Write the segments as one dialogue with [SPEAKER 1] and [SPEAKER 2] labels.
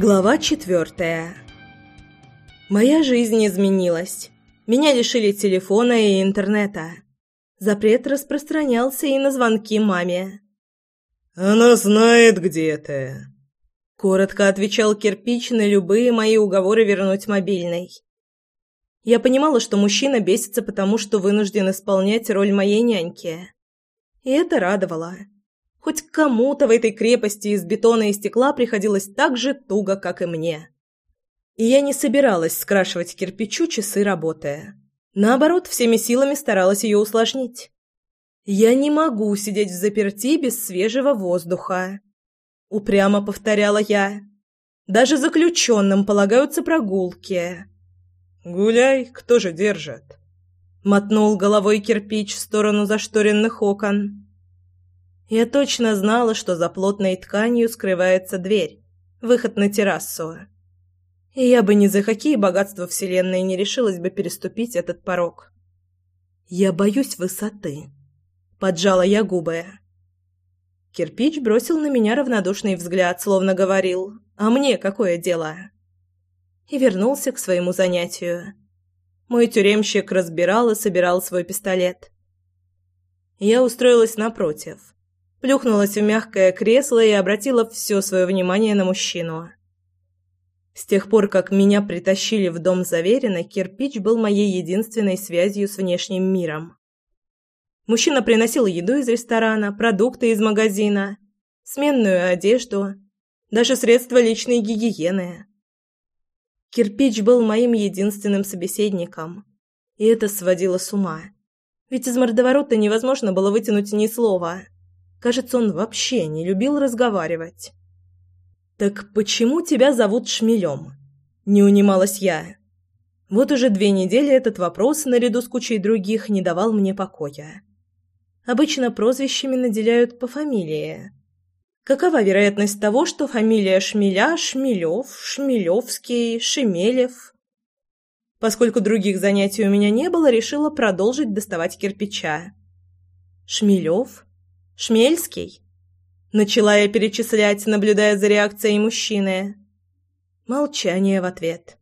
[SPEAKER 1] Глава четвертая. Моя жизнь изменилась. Меня лишили телефона и интернета. Запрет распространялся и на звонки маме.
[SPEAKER 2] «Она знает, где ты», —
[SPEAKER 1] коротко отвечал кирпич на любые мои уговоры вернуть мобильный. Я понимала, что мужчина бесится потому, что вынужден исполнять роль моей няньки. И это радовало. Хоть кому-то в этой крепости из бетона и стекла приходилось так же туго, как и мне. И я не собиралась скрашивать кирпичу часы работы. Наоборот, всеми силами старалась ее усложнить. «Я не могу сидеть в заперти без свежего воздуха», — упрямо повторяла я. «Даже заключенным полагаются прогулки».
[SPEAKER 2] «Гуляй, кто же держит?»
[SPEAKER 1] Мотнул головой кирпич в сторону зашторенных окон. Я точно знала, что за плотной тканью скрывается дверь, выход на террасу. И я бы ни за какие богатства Вселенной не решилась бы переступить этот порог. «Я боюсь высоты», — поджала я губы. Кирпич бросил на меня равнодушный взгляд, словно говорил «А мне какое дело?» и вернулся к своему занятию. Мой тюремщик разбирал и собирал свой пистолет. Я устроилась напротив, плюхнулась в мягкое кресло и обратила все свое внимание на мужчину. С тех пор, как меня притащили в дом Заверина, кирпич был моей единственной связью с внешним миром. Мужчина приносил еду из ресторана, продукты из магазина, сменную одежду, даже средства личной гигиены. Кирпич был моим единственным собеседником, и это сводило с ума. Ведь из мордоворота невозможно было вытянуть ни слова. Кажется, он вообще не любил разговаривать. «Так почему тебя зовут Шмелем?» – не унималась я. Вот уже две недели этот вопрос, наряду с кучей других, не давал мне покоя. Обычно прозвищами наделяют по фамилии. Какова вероятность того, что фамилия Шмеля, Шмелев, Шмелевский, Шемелев? Поскольку других занятий у меня не было, решила продолжить доставать кирпича. Шмелев? Шмельский? Начала я перечислять, наблюдая за реакцией мужчины. Молчание в ответ.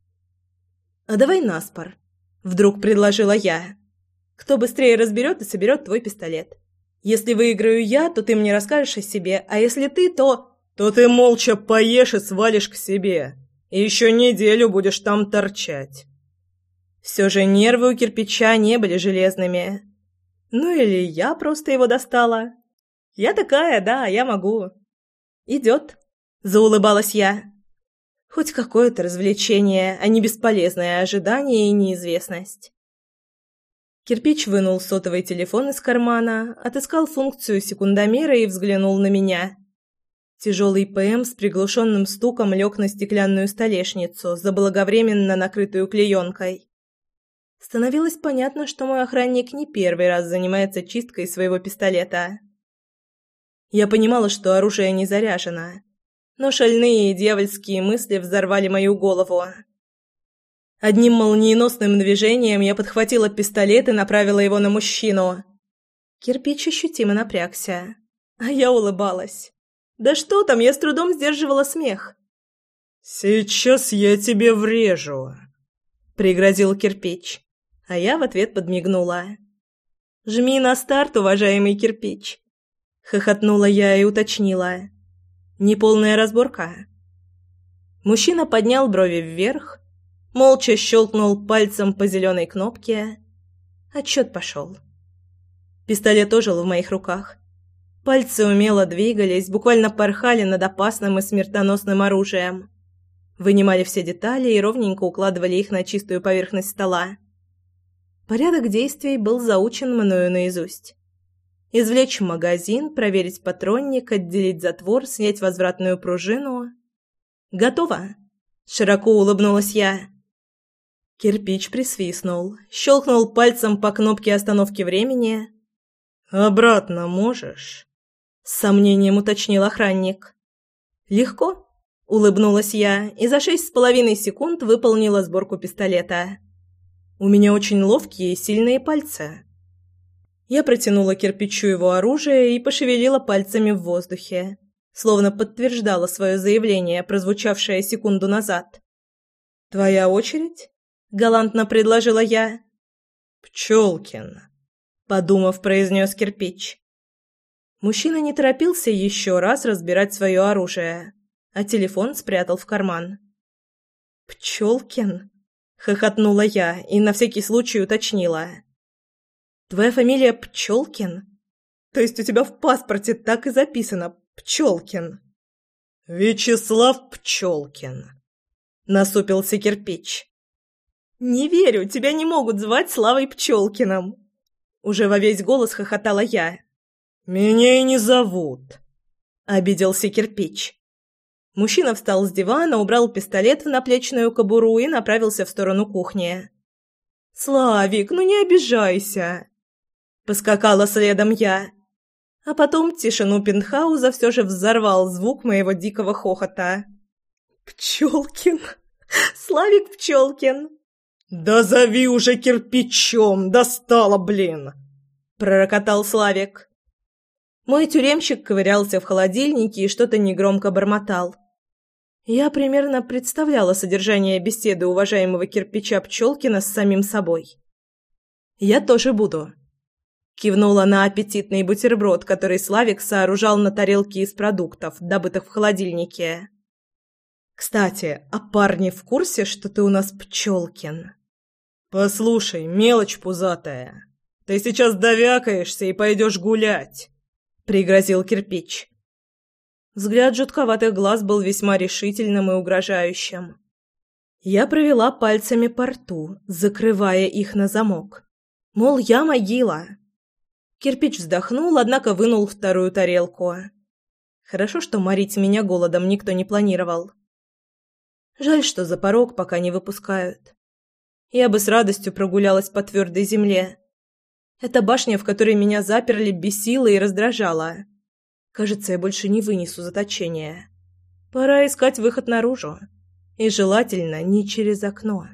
[SPEAKER 1] «А давай наспор», — вдруг предложила я. «Кто быстрее разберет и соберет твой пистолет. Если выиграю я, то ты мне расскажешь о себе, а если ты, то...»
[SPEAKER 2] «То ты молча поешь и свалишь к себе. И еще неделю будешь там торчать».
[SPEAKER 1] Все же нервы у кирпича не были железными. Ну или я просто его достала. Я такая, да, я могу. Идет. Заулыбалась я. Хоть какое-то развлечение, а не бесполезное ожидание и неизвестность. Кирпич вынул сотовый телефон из кармана, отыскал функцию секундомера и взглянул на меня. Тяжелый ПМ с приглушенным стуком лег на стеклянную столешницу, заблаговременно накрытую клеенкой. Становилось понятно, что мой охранник не первый раз занимается чисткой своего пистолета. Я понимала, что оружие не заряжено, но шальные и дьявольские мысли взорвали мою голову. Одним молниеносным движением я подхватила пистолет и направила его на мужчину. Кирпич ощутимо напрягся, а я улыбалась. Да что там, я с трудом сдерживала смех.
[SPEAKER 2] «Сейчас я тебе врежу», — пригрозил кирпич,
[SPEAKER 1] а я в ответ подмигнула. «Жми на старт, уважаемый кирпич», — хохотнула я и уточнила. «Неполная разборка?» Мужчина поднял брови вверх, молча щелкнул пальцем по зеленой кнопке. Отчет пошел. Пистолет ожил в моих руках. Пальцы умело двигались, буквально порхали над опасным и смертоносным оружием. Вынимали все детали и ровненько укладывали их на чистую поверхность стола. Порядок действий был заучен мною наизусть. Извлечь магазин, проверить патронник, отделить затвор, снять возвратную пружину. «Готово!» – широко улыбнулась я. Кирпич присвистнул, щелкнул пальцем по кнопке остановки времени.
[SPEAKER 2] «Обратно можешь?»
[SPEAKER 1] С сомнением уточнил охранник. «Легко», — улыбнулась я и за шесть с половиной секунд выполнила сборку пистолета. «У меня очень ловкие и сильные пальцы». Я протянула кирпичу его оружие и пошевелила пальцами в воздухе, словно подтверждала свое заявление, прозвучавшее секунду назад. «Твоя очередь?» — галантно предложила я.
[SPEAKER 2] «Пчелкин», — подумав, произнес кирпич.
[SPEAKER 1] Мужчина не торопился еще раз разбирать свое оружие, а телефон спрятал в карман. «Пчелкин?» — хохотнула я и на всякий случай уточнила. «Твоя фамилия Пчелкин? То есть у тебя в паспорте так и записано Пчелкин?»
[SPEAKER 2] «Вячеслав Пчелкин», — насупился кирпич.
[SPEAKER 1] «Не верю, тебя не могут звать Славой Пчелкиным!» Уже во весь голос хохотала я.
[SPEAKER 2] «Меня и не зовут», —
[SPEAKER 1] обиделся кирпич. Мужчина встал с дивана, убрал пистолет в наплечную кобуру и направился в сторону кухни. «Славик, ну не обижайся!» Поскакала следом я. А потом тишину пентхауза все же взорвал звук моего дикого хохота. «Пчелкин! Славик Пчелкин!»
[SPEAKER 2] «Да зови уже кирпичом! Достала, блин!»
[SPEAKER 1] Пророкотал Славик. Мой тюремщик ковырялся в холодильнике и что-то негромко бормотал. Я примерно представляла содержание беседы уважаемого кирпича Пчелкина с самим собой. «Я тоже буду», — кивнула на аппетитный бутерброд, который Славик сооружал на тарелке из продуктов, добытых в холодильнике. «Кстати, а парни в курсе, что ты у нас Пчелкин?»
[SPEAKER 2] «Послушай, мелочь пузатая, ты сейчас довякаешься и пойдешь гулять»
[SPEAKER 1] пригрозил кирпич. Взгляд жутковатых глаз был весьма решительным и угрожающим. Я провела пальцами по рту, закрывая их на замок. Мол, я могила. Кирпич вздохнул, однако вынул вторую тарелку. Хорошо, что морить меня голодом никто не планировал. Жаль, что за порог пока не выпускают. Я бы с радостью прогулялась по твердой земле, эта башня, в которой меня заперли, бесила и раздражала. Кажется, я больше не вынесу заточения. Пора искать выход наружу. И желательно не через окно.